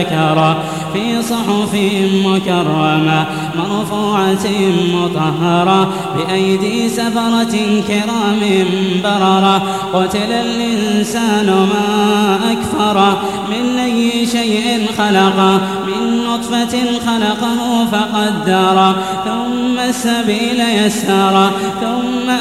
ذكره في صحف مكرمة مرفوعة مطهرة بأيدي سفرة كرام بررة قتل الإنسان ما أكفره من أي شيء خلقه من نطفة خلقه فقدره ثم السبيل يسره ثم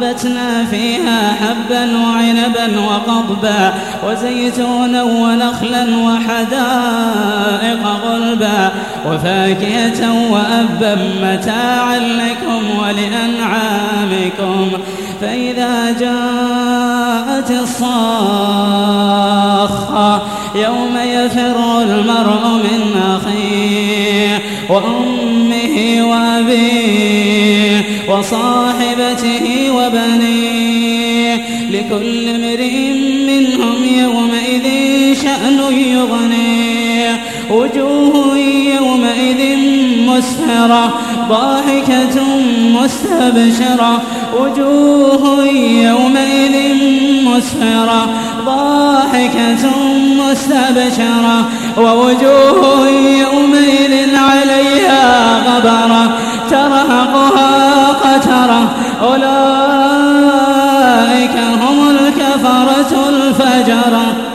فأنبتنا فيها حبا وعنبا وقضبا وزيتونا ونخلا وحدائق غلبا وفاكهة وأبا متاعا لكم ولأنعامكم فإذا جاءت الصاخة يوم يفر المرء من أخيه وأمه وأبيه وصاحبته وبنيه. لكل امرئ منهم يومئذ شأن يغنيه. وجوه يومئذ مسفرة ضاحكة مستبشرة. وجوه يومئذ مسفرة ضاحكة مستبشرة. ووجوه يومئذ عليها غبرة ترهقها قترة أولئك هم الكفرة الفجرة.